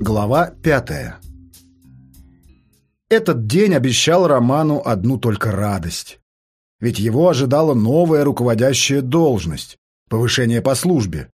Глава пятая Этот день обещал Роману одну только радость. Ведь его ожидала новая руководящая должность, повышение по службе.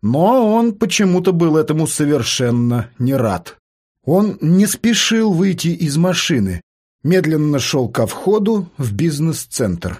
Но он почему-то был этому совершенно не рад. Он не спешил выйти из машины, медленно шел ко входу в бизнес-центр.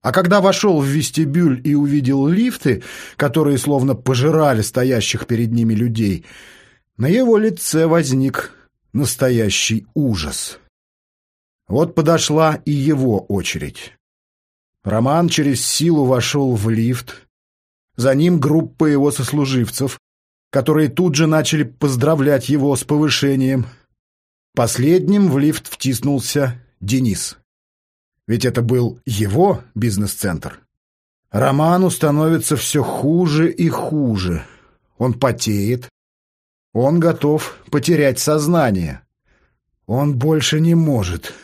А когда вошел в вестибюль и увидел лифты, которые словно пожирали стоящих перед ними людей, на его лице возник настоящий ужас. Вот подошла и его очередь. Роман через силу вошел в лифт. За ним группа его сослуживцев, которые тут же начали поздравлять его с повышением. Последним в лифт втиснулся Денис. Ведь это был его бизнес-центр. Роману становится все хуже и хуже. Он потеет. Он готов потерять сознание. Он больше не может.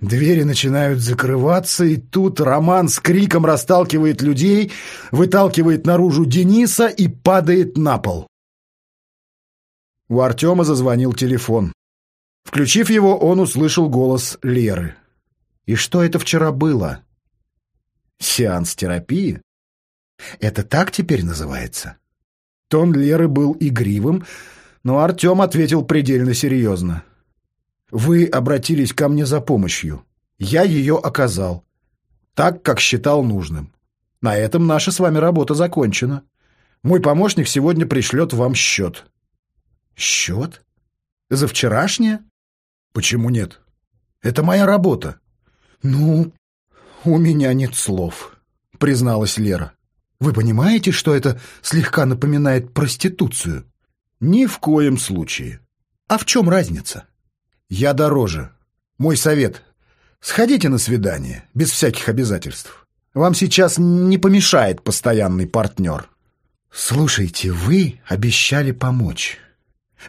Двери начинают закрываться, и тут Роман с криком расталкивает людей, выталкивает наружу Дениса и падает на пол. У Артема зазвонил телефон. Включив его, он услышал голос Леры. И что это вчера было? Сеанс терапии? Это так теперь называется? Тон Леры был игривым, но Артем ответил предельно серьезно. «Вы обратились ко мне за помощью. Я ее оказал. Так, как считал нужным. На этом наша с вами работа закончена. Мой помощник сегодня пришлет вам счет». «Счет? За вчерашнее?» «Почему нет? Это моя работа. «Ну, у меня нет слов», — призналась Лера. «Вы понимаете, что это слегка напоминает проституцию?» «Ни в коем случае». «А в чем разница?» «Я дороже. Мой совет. Сходите на свидание, без всяких обязательств. Вам сейчас не помешает постоянный партнер». «Слушайте, вы обещали помочь.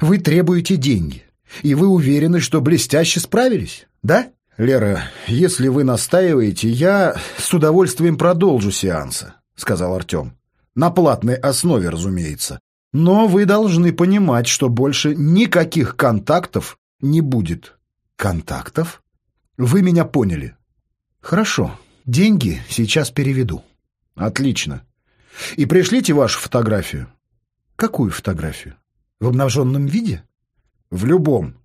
Вы требуете деньги. И вы уверены, что блестяще справились, да?» «Лера, если вы настаиваете, я с удовольствием продолжу сеансы», — сказал Артем. «На платной основе, разумеется. Но вы должны понимать, что больше никаких контактов не будет». «Контактов? Вы меня поняли». «Хорошо. Деньги сейчас переведу». «Отлично. И пришлите вашу фотографию». «Какую фотографию? В обнаженном виде?» «В любом.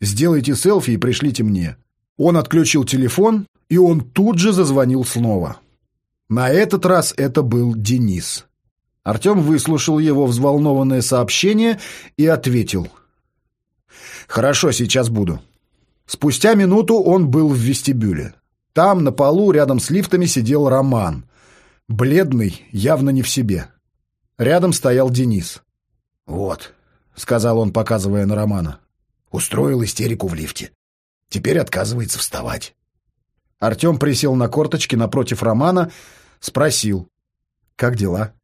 Сделайте селфи и пришлите мне». Он отключил телефон, и он тут же зазвонил снова. На этот раз это был Денис. Артем выслушал его взволнованное сообщение и ответил. «Хорошо, сейчас буду». Спустя минуту он был в вестибюле. Там, на полу, рядом с лифтами, сидел Роман. Бледный, явно не в себе. Рядом стоял Денис. «Вот», — сказал он, показывая на Романа. «Устроил истерику в лифте. Теперь отказывается вставать. Артем присел на корточки напротив Романа, спросил. «Как дела?»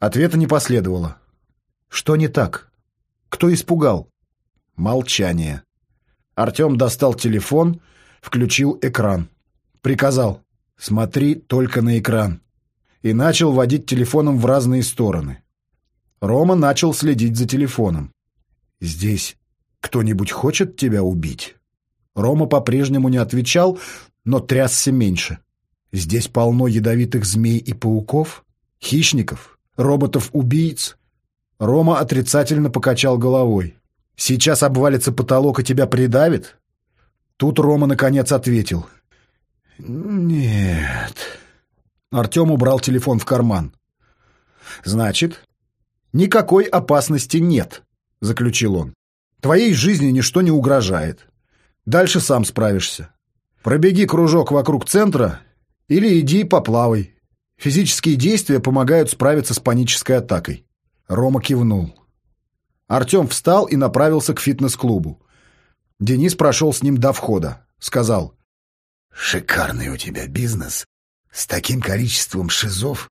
Ответа не последовало. «Что не так? Кто испугал?» Молчание. Артем достал телефон, включил экран. Приказал «Смотри только на экран» и начал водить телефоном в разные стороны. Рома начал следить за телефоном. «Здесь кто-нибудь хочет тебя убить?» Рома по-прежнему не отвечал, но трясся меньше. Здесь полно ядовитых змей и пауков, хищников, роботов-убийц. Рома отрицательно покачал головой. «Сейчас обвалится потолок и тебя придавит?» Тут Рома наконец ответил. «Нет». Артем убрал телефон в карман. «Значит, никакой опасности нет», — заключил он. «Твоей жизни ничто не угрожает. Дальше сам справишься. Пробеги кружок вокруг центра или иди поплавай. Физические действия помогают справиться с панической атакой. Рома кивнул. Артем встал и направился к фитнес-клубу. Денис прошел с ним до входа. Сказал. «Шикарный у тебя бизнес. С таким количеством шизов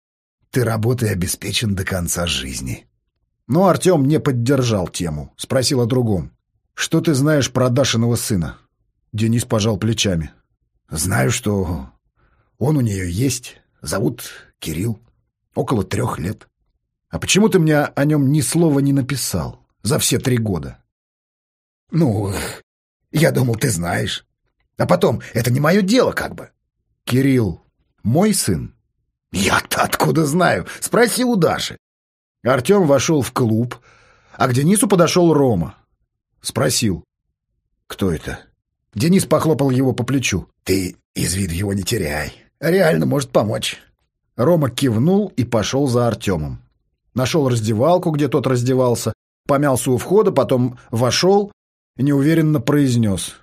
ты работой обеспечен до конца жизни». Но Артем не поддержал тему. Спросил о другом. «Что ты знаешь про Дашиного сына?» Денис пожал плечами. «Знаю, что он у нее есть. Зовут Кирилл. Около трех лет. А почему ты мне о нем ни слова не написал? за все три года. Ну, я думал, ты знаешь. А потом, это не мое дело как бы. Кирилл, мой сын. Я-то откуда знаю? Спроси у Даши. Артем вошел в клуб, а к Денису подошел Рома. Спросил. Кто это? Денис похлопал его по плечу. Ты из виду его не теряй. Реально может помочь. Рома кивнул и пошел за Артемом. Нашел раздевалку, где тот раздевался, помялся у входа, потом вошел и неуверенно произнес.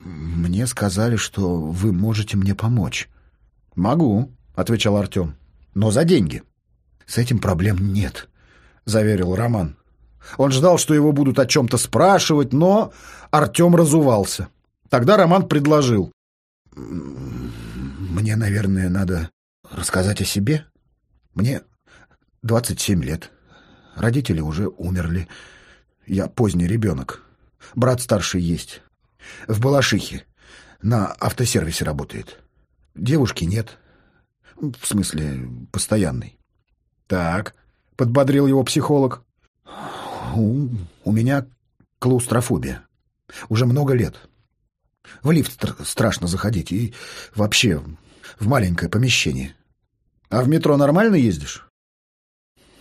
«Мне сказали, что вы можете мне помочь». «Могу», — отвечал Артем. «Но за деньги». «С этим проблем нет», — заверил Роман. Он ждал, что его будут о чем-то спрашивать, но Артем разувался. Тогда Роман предложил. «Мне, наверное, надо рассказать о себе. Мне 27 лет. Родители уже умерли. Я поздний ребенок. Брат старший есть. В Балашихе. На автосервисе работает. Девушки нет. В смысле, постоянной. Так, подбодрил его психолог. У, у меня клаустрофобия. Уже много лет. В лифт стр страшно заходить и вообще в маленькое помещение. А в метро нормально ездишь?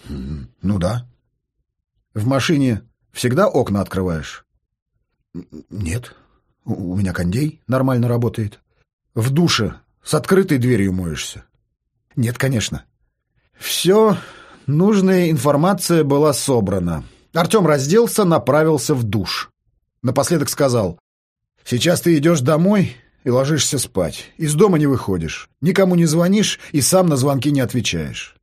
Ну да. В машине всегда окна открываешь? Нет. У меня кондей нормально работает. В душе с открытой дверью моешься? Нет, конечно. Все, нужная информация была собрана. Артем разделся, направился в душ. Напоследок сказал, «Сейчас ты идешь домой и ложишься спать. Из дома не выходишь, никому не звонишь и сам на звонки не отвечаешь.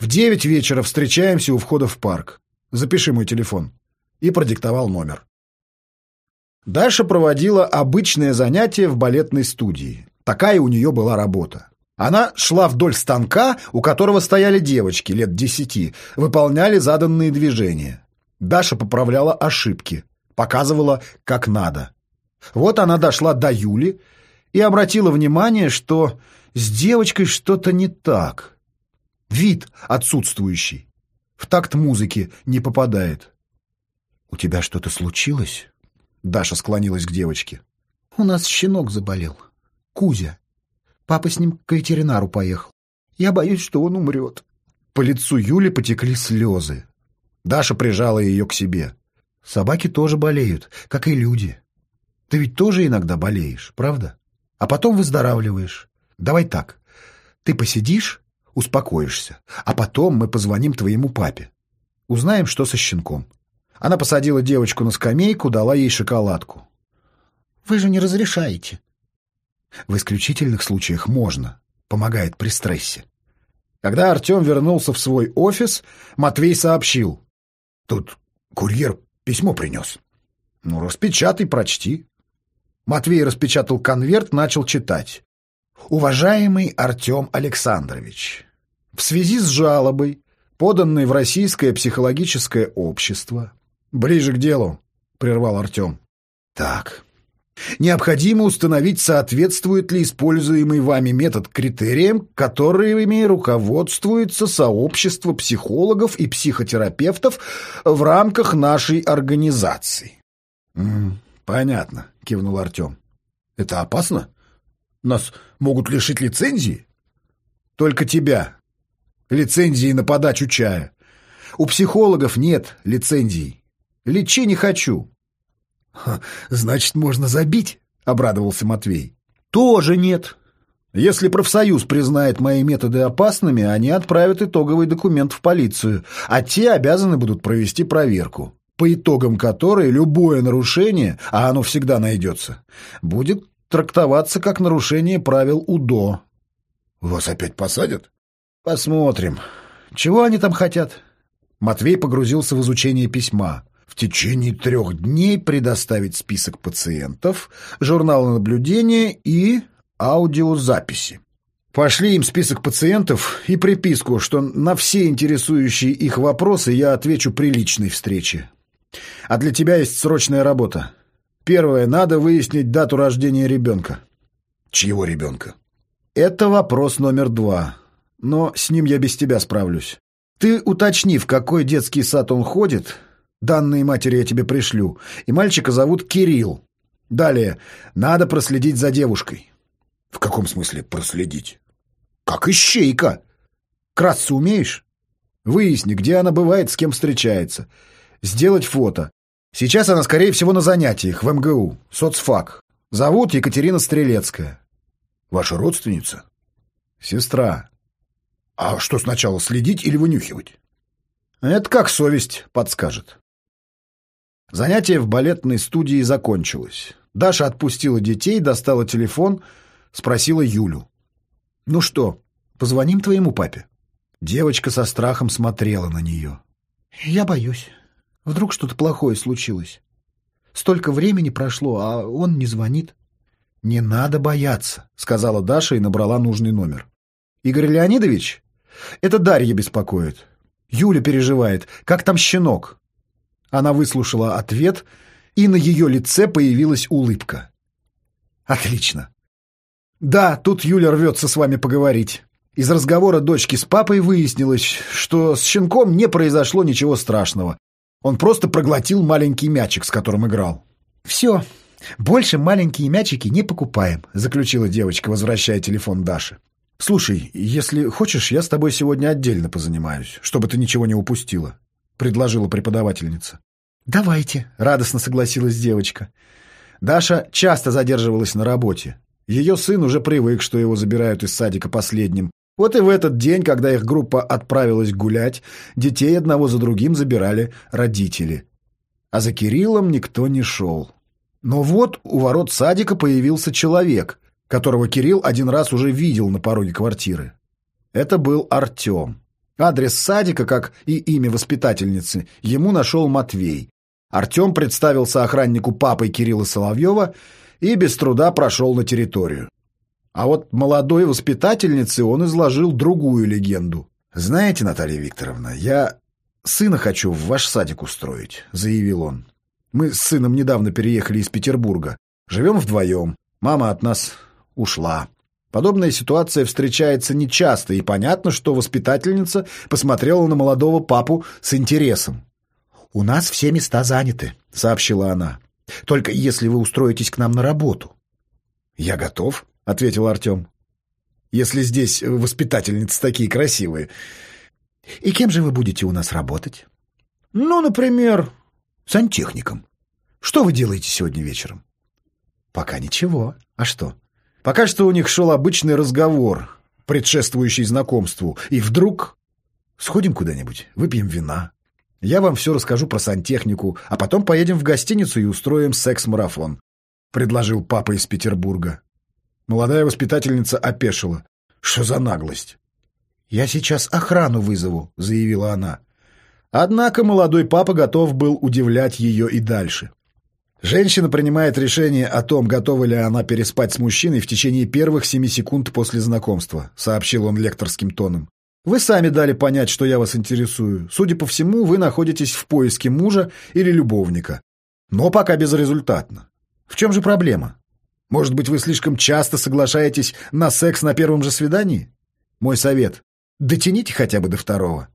В девять вечера встречаемся у входа в парк. Запиши мой телефон». И продиктовал номер. Даша проводила обычное занятие в балетной студии. Такая у нее была работа. Она шла вдоль станка, у которого стояли девочки лет десяти, выполняли заданные движения. Даша поправляла ошибки, показывала, как надо. Вот она дошла до Юли и обратила внимание, что с девочкой что-то не так. Вид отсутствующий. В такт музыки не попадает. «У тебя что-то случилось?» Даша склонилась к девочке. «У нас щенок заболел. Кузя. Папа с ним к ветеринару поехал. Я боюсь, что он умрет». По лицу Юли потекли слезы. Даша прижала ее к себе. «Собаки тоже болеют, как и люди. Ты ведь тоже иногда болеешь, правда? А потом выздоравливаешь. Давай так. Ты посидишь, успокоишься, а потом мы позвоним твоему папе. Узнаем, что со щенком. Она посадила девочку на скамейку, дала ей шоколадку. «Вы же не разрешаете». В исключительных случаях можно. Помогает при стрессе. Когда Артем вернулся в свой офис, Матвей сообщил. «Тут курьер письмо принес». «Ну, распечатай, прочти». Матвей распечатал конверт, начал читать. «Уважаемый Артем Александрович, в связи с жалобой, поданной в Российское психологическое общество, «Ближе к делу», — прервал Артем. «Так. Необходимо установить, соответствует ли используемый вами метод критериям, которыми руководствуется сообщество психологов и психотерапевтов в рамках нашей организации». «Понятно», — кивнул Артем. «Это опасно? Нас могут лишить лицензии?» «Только тебя. Лицензии на подачу чая. У психологов нет лицензий. Лечи не хочу. — Значит, можно забить? — обрадовался Матвей. — Тоже нет. Если профсоюз признает мои методы опасными, они отправят итоговый документ в полицию, а те обязаны будут провести проверку, по итогам которой любое нарушение, а оно всегда найдется, будет трактоваться как нарушение правил УДО. — Вас опять посадят? — Посмотрим. Чего они там хотят? Матвей погрузился в изучение письма в течение трех дней предоставить список пациентов, журналы наблюдения и аудиозаписи. Пошли им список пациентов и приписку, что на все интересующие их вопросы я отвечу при личной встрече. А для тебя есть срочная работа. Первое, надо выяснить дату рождения ребенка. Чьего ребенка? Это вопрос номер два. Но с ним я без тебя справлюсь. Ты уточни, в какой детский сад он ходит, Данные матери я тебе пришлю. И мальчика зовут Кирилл. Далее. Надо проследить за девушкой. В каком смысле проследить? Как ищейка. Красться умеешь? Выясни, где она бывает, с кем встречается. Сделать фото. Сейчас она, скорее всего, на занятиях в МГУ. Соцфак. Зовут Екатерина Стрелецкая. Ваша родственница? Сестра. А что сначала, следить или вынюхивать? Это как совесть подскажет. Занятие в балетной студии закончилось. Даша отпустила детей, достала телефон, спросила Юлю. «Ну что, позвоним твоему папе?» Девочка со страхом смотрела на нее. «Я боюсь. Вдруг что-то плохое случилось. Столько времени прошло, а он не звонит». «Не надо бояться», — сказала Даша и набрала нужный номер. «Игорь Леонидович? Это Дарья беспокоит. Юля переживает. Как там щенок?» Она выслушала ответ, и на ее лице появилась улыбка. «Отлично. Да, тут Юля рвется с вами поговорить. Из разговора дочки с папой выяснилось, что с щенком не произошло ничего страшного. Он просто проглотил маленький мячик, с которым играл. «Все, больше маленькие мячики не покупаем», — заключила девочка, возвращая телефон Даше. «Слушай, если хочешь, я с тобой сегодня отдельно позанимаюсь, чтобы ты ничего не упустила», — предложила преподавательница. «Давайте», — радостно согласилась девочка. Даша часто задерживалась на работе. Ее сын уже привык, что его забирают из садика последним. Вот и в этот день, когда их группа отправилась гулять, детей одного за другим забирали родители. А за Кириллом никто не шел. Но вот у ворот садика появился человек, которого Кирилл один раз уже видел на пороге квартиры. Это был Артем. Адрес садика, как и имя воспитательницы, ему нашел Матвей. Артем представился охраннику папой Кирилла Соловьева и без труда прошел на территорию. А вот молодой воспитательнице он изложил другую легенду. «Знаете, Наталья Викторовна, я сына хочу в ваш садик устроить», — заявил он. «Мы с сыном недавно переехали из Петербурга. Живем вдвоем. Мама от нас ушла. Подобная ситуация встречается нечасто, и понятно, что воспитательница посмотрела на молодого папу с интересом. «У нас все места заняты», — сообщила она. «Только если вы устроитесь к нам на работу». «Я готов», — ответил Артем. «Если здесь воспитательницы такие красивые». «И кем же вы будете у нас работать?» «Ну, например, сантехником. Что вы делаете сегодня вечером?» «Пока ничего. А что?» Пока что у них шел обычный разговор, предшествующий знакомству, и вдруг... Сходим куда-нибудь, выпьем вина. Я вам все расскажу про сантехнику, а потом поедем в гостиницу и устроим секс-марафон», — предложил папа из Петербурга. Молодая воспитательница опешила. «Что за наглость?» «Я сейчас охрану вызову», — заявила она. Однако молодой папа готов был удивлять ее и дальше. Женщина принимает решение о том, готова ли она переспать с мужчиной в течение первых семи секунд после знакомства, сообщил он лекторским тоном. Вы сами дали понять, что я вас интересую. Судя по всему, вы находитесь в поиске мужа или любовника. Но пока безрезультатно. В чем же проблема? Может быть, вы слишком часто соглашаетесь на секс на первом же свидании? Мой совет – дотяните хотя бы до второго.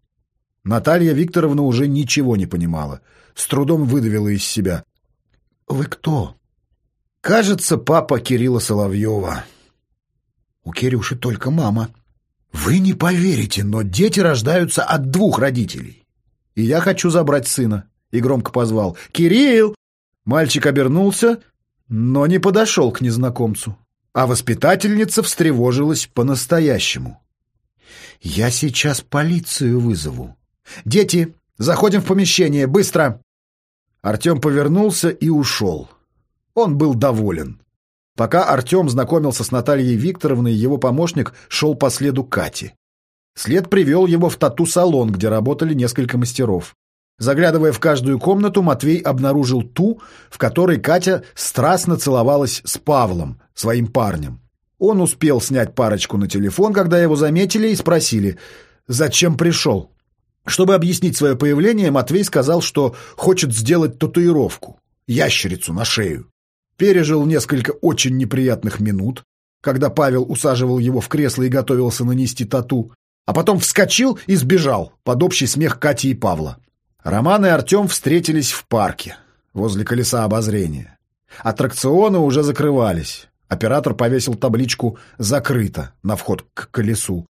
Наталья Викторовна уже ничего не понимала. С трудом выдавила из себя. «Вы кто?» «Кажется, папа Кирилла Соловьева». «У Кирюши только мама». «Вы не поверите, но дети рождаются от двух родителей. И я хочу забрать сына». И громко позвал. «Кирилл!» Мальчик обернулся, но не подошел к незнакомцу. А воспитательница встревожилась по-настоящему. «Я сейчас полицию вызову. Дети, заходим в помещение, быстро!» Артем повернулся и ушел. Он был доволен. Пока Артем знакомился с Натальей Викторовной, его помощник шел по следу Кати. След привел его в тату-салон, где работали несколько мастеров. Заглядывая в каждую комнату, Матвей обнаружил ту, в которой Катя страстно целовалась с Павлом, своим парнем. Он успел снять парочку на телефон, когда его заметили и спросили, зачем пришел. Чтобы объяснить свое появление, Матвей сказал, что хочет сделать татуировку – ящерицу на шею. Пережил несколько очень неприятных минут, когда Павел усаживал его в кресло и готовился нанести тату, а потом вскочил и сбежал под общий смех Кати и Павла. Роман и Артем встретились в парке, возле колеса обозрения. Аттракционы уже закрывались. Оператор повесил табличку «Закрыто» на вход к колесу.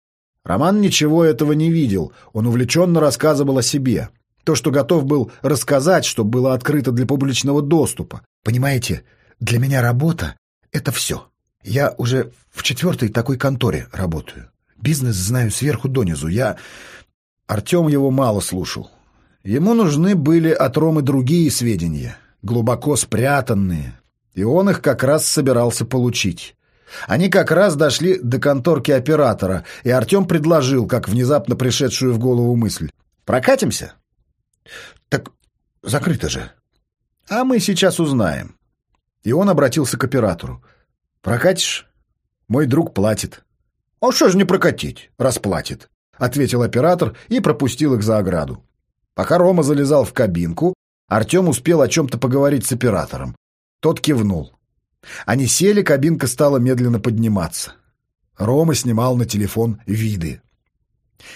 Роман ничего этого не видел, он увлеченно рассказывал о себе. То, что готов был рассказать, что было открыто для публичного доступа. «Понимаете, для меня работа — это все. Я уже в четвертой такой конторе работаю. Бизнес знаю сверху донизу. Я...» Артем его мало слушал. Ему нужны были от Ромы другие сведения, глубоко спрятанные, и он их как раз собирался получить. Они как раз дошли до конторки оператора, и Артем предложил, как внезапно пришедшую в голову мысль. «Прокатимся?» «Так закрыто же». «А мы сейчас узнаем». И он обратился к оператору. «Прокатишь? Мой друг платит». «А что же не прокатить? Расплатит», — ответил оператор и пропустил их за ограду. Пока Рома залезал в кабинку, Артем успел о чем-то поговорить с оператором. Тот кивнул. Они сели, кабинка стала медленно подниматься. Рома снимал на телефон виды.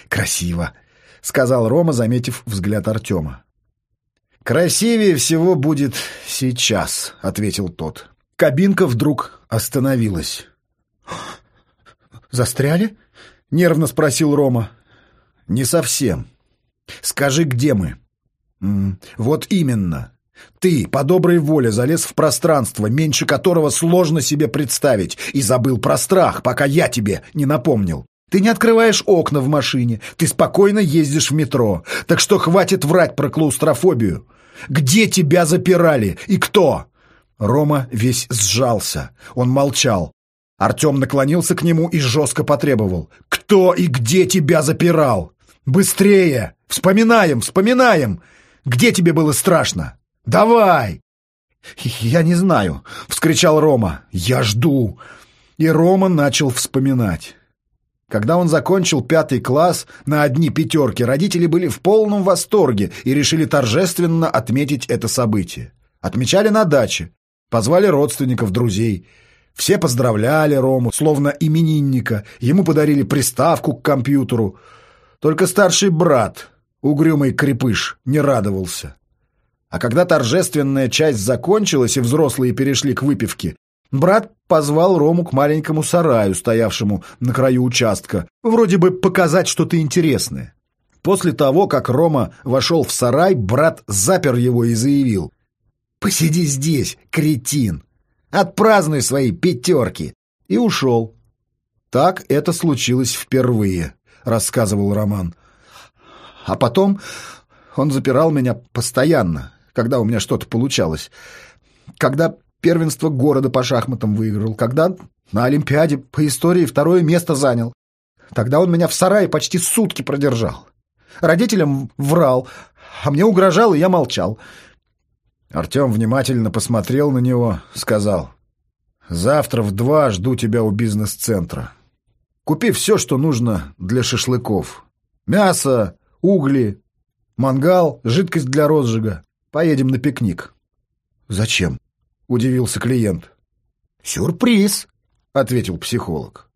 «Красиво», — сказал Рома, заметив взгляд Артема. «Красивее всего будет сейчас», — ответил тот. Кабинка вдруг остановилась. «Застряли?» — нервно спросил Рома. «Не совсем. Скажи, где мы?» «Вот именно. Ты по доброй воле залез в пространство, меньше которого сложно себе представить, и забыл про страх, пока я тебе не напомнил. Ты не открываешь окна в машине, ты спокойно ездишь в метро, так что хватит врать про клаустрофобию. Где тебя запирали и кто?» Рома весь сжался, он молчал. Артем наклонился к нему и жестко потребовал. «Кто и где тебя запирал? Быстрее! Вспоминаем, вспоминаем! Где тебе было страшно?» «Давай!» «Я не знаю», — вскричал Рома. «Я жду». И Рома начал вспоминать. Когда он закончил пятый класс на одни пятерки, родители были в полном восторге и решили торжественно отметить это событие. Отмечали на даче, позвали родственников, друзей. Все поздравляли Рому, словно именинника, ему подарили приставку к компьютеру. Только старший брат, угрюмый крепыш, не радовался. А когда торжественная часть закончилась и взрослые перешли к выпивке, брат позвал Рому к маленькому сараю, стоявшему на краю участка, вроде бы показать что-то интересное. После того, как Рома вошел в сарай, брат запер его и заявил. «Посиди здесь, кретин! Отпразднуй свои пятерки!» И ушел. «Так это случилось впервые», — рассказывал Роман. «А потом он запирал меня постоянно, когда у меня что-то получалось. Когда первенство города по шахматам выиграл, когда на Олимпиаде по истории второе место занял. Тогда он меня в сарае почти сутки продержал. Родителям врал, а мне угрожал, и я молчал. Артем внимательно посмотрел на него, сказал, «Завтра в два жду тебя у бизнес-центра. Купи все, что нужно для шашлыков. Мясо, угли, мангал, жидкость для розжига. Поедем на пикник». «Зачем?» — удивился клиент. «Сюрприз», — ответил психолог.